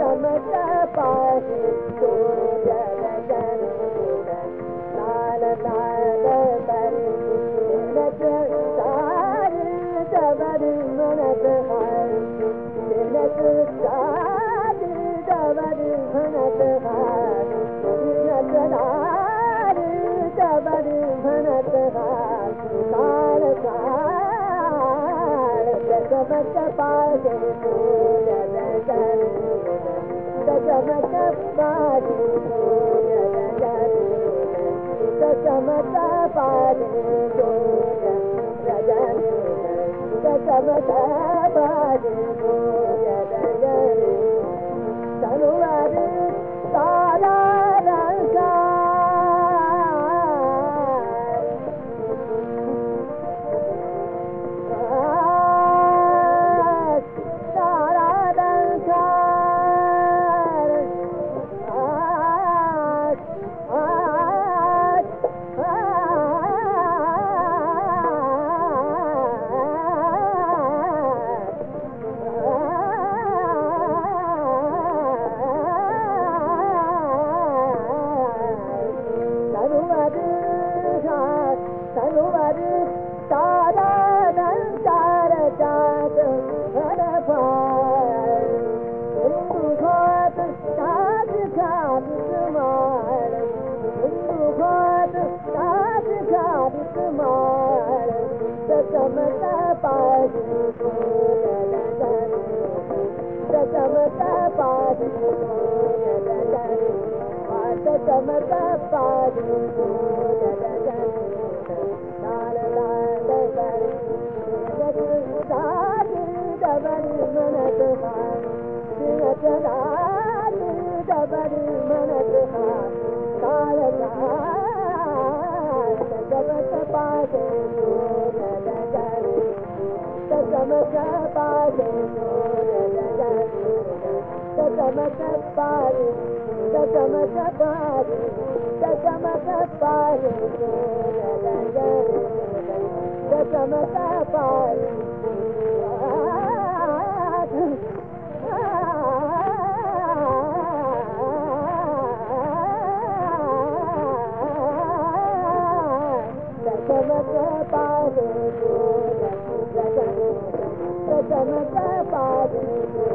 पासदा सारी सभ मनत भार पाल पाल پاڄون ڪم ته پاڄي ڪري ڊي منت पारे you. तन का पाद